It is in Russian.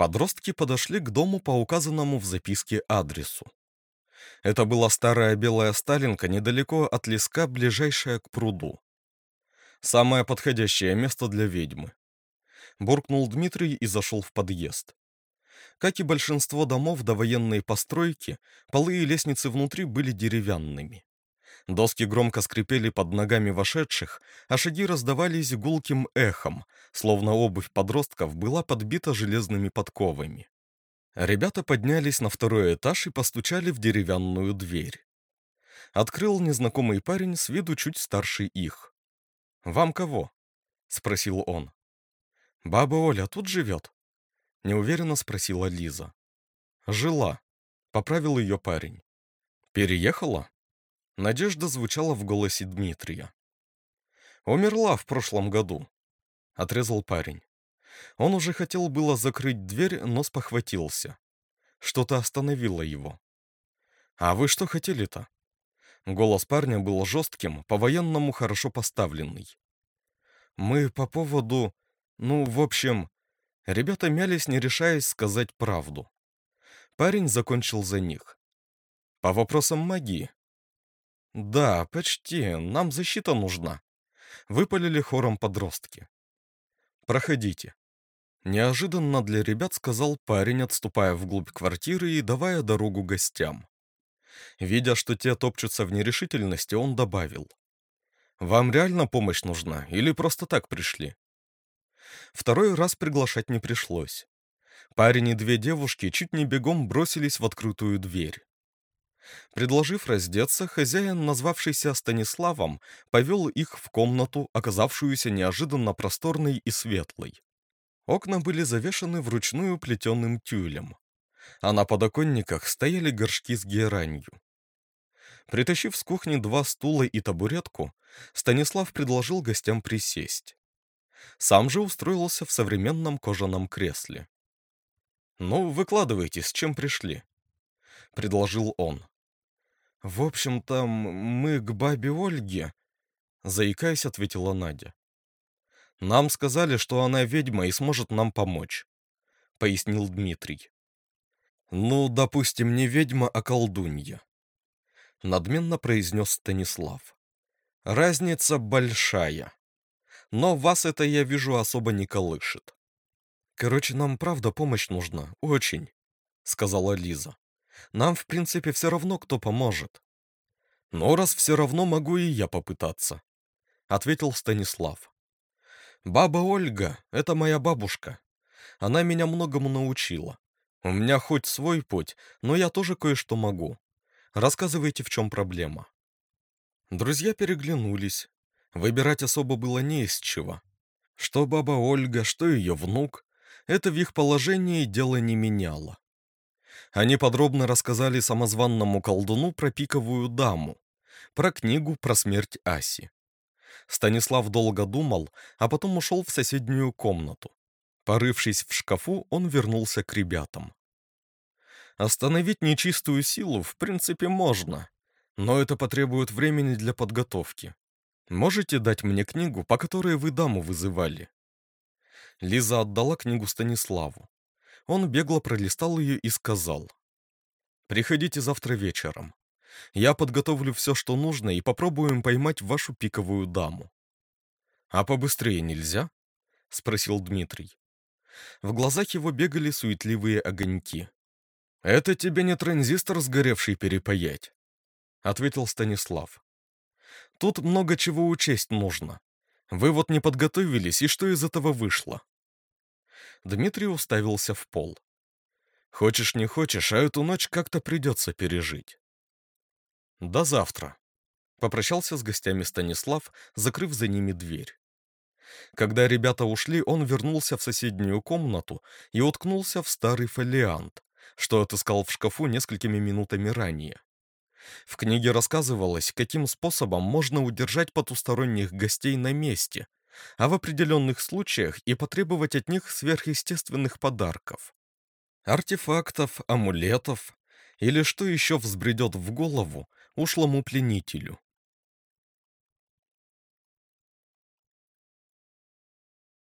Подростки подошли к дому по указанному в записке адресу. Это была старая белая сталинка недалеко от леска, ближайшая к пруду. Самое подходящее место для ведьмы. Буркнул Дмитрий и зашел в подъезд. Как и большинство домов до военной постройки, полы и лестницы внутри были деревянными. Доски громко скрипели под ногами вошедших, а шаги раздавались гулким эхом, словно обувь подростков была подбита железными подковами. Ребята поднялись на второй этаж и постучали в деревянную дверь. Открыл незнакомый парень с виду чуть старше их. «Вам кого?» — спросил он. «Баба Оля тут живет?» — неуверенно спросила Лиза. «Жила», — поправил ее парень. «Переехала?» Надежда звучала в голосе Дмитрия. «Умерла в прошлом году», — отрезал парень. Он уже хотел было закрыть дверь, но спохватился. Что-то остановило его. «А вы что хотели-то?» Голос парня был жестким, по-военному хорошо поставленный. «Мы по поводу... Ну, в общем...» Ребята мялись, не решаясь сказать правду. Парень закончил за них. «По вопросам магии», «Да, почти. Нам защита нужна», — выпалили хором подростки. «Проходите». Неожиданно для ребят сказал парень, отступая вглубь квартиры и давая дорогу гостям. Видя, что те топчутся в нерешительности, он добавил. «Вам реально помощь нужна или просто так пришли?» Второй раз приглашать не пришлось. Парень и две девушки чуть не бегом бросились в открытую дверь. Предложив раздеться, хозяин, назвавшийся Станиславом, повел их в комнату, оказавшуюся неожиданно просторной и светлой. Окна были завешаны вручную плетеным тюлем, а на подоконниках стояли горшки с геранью. Притащив с кухни два стула и табуретку, Станислав предложил гостям присесть. Сам же устроился в современном кожаном кресле. «Ну, выкладывайте, с чем пришли», — предложил он. «В общем-то, мы к бабе Ольге», — заикаясь, ответила Надя. «Нам сказали, что она ведьма и сможет нам помочь», — пояснил Дмитрий. «Ну, допустим, не ведьма, а колдунья», — надменно произнес Станислав. «Разница большая. Но вас это, я вижу, особо не колышет». «Короче, нам правда помощь нужна, очень», — сказала Лиза. Нам, в принципе, все равно, кто поможет. Но раз все равно могу и я попытаться, — ответил Станислав. Баба Ольга — это моя бабушка. Она меня многому научила. У меня хоть свой путь, но я тоже кое-что могу. Рассказывайте, в чем проблема. Друзья переглянулись. Выбирать особо было не из чего. Что баба Ольга, что ее внук, это в их положении дело не меняло. Они подробно рассказали самозванному колдуну про пиковую даму, про книгу про смерть Аси. Станислав долго думал, а потом ушел в соседнюю комнату. Порывшись в шкафу, он вернулся к ребятам. Остановить нечистую силу, в принципе, можно, но это потребует времени для подготовки. Можете дать мне книгу, по которой вы даму вызывали?» Лиза отдала книгу Станиславу. Он бегло пролистал ее и сказал. «Приходите завтра вечером. Я подготовлю все, что нужно, и попробуем поймать вашу пиковую даму». «А побыстрее нельзя?» — спросил Дмитрий. В глазах его бегали суетливые огоньки. «Это тебе не транзистор сгоревший перепаять», — ответил Станислав. «Тут много чего учесть нужно. Вы вот не подготовились, и что из этого вышло?» Дмитрий уставился в пол. «Хочешь не хочешь, а эту ночь как-то придется пережить». «До завтра», — попрощался с гостями Станислав, закрыв за ними дверь. Когда ребята ушли, он вернулся в соседнюю комнату и уткнулся в старый фолиант, что отыскал в шкафу несколькими минутами ранее. В книге рассказывалось, каким способом можно удержать потусторонних гостей на месте, а в определенных случаях и потребовать от них сверхъестественных подарков. Артефактов, амулетов или что еще взбредет в голову ушлому пленителю.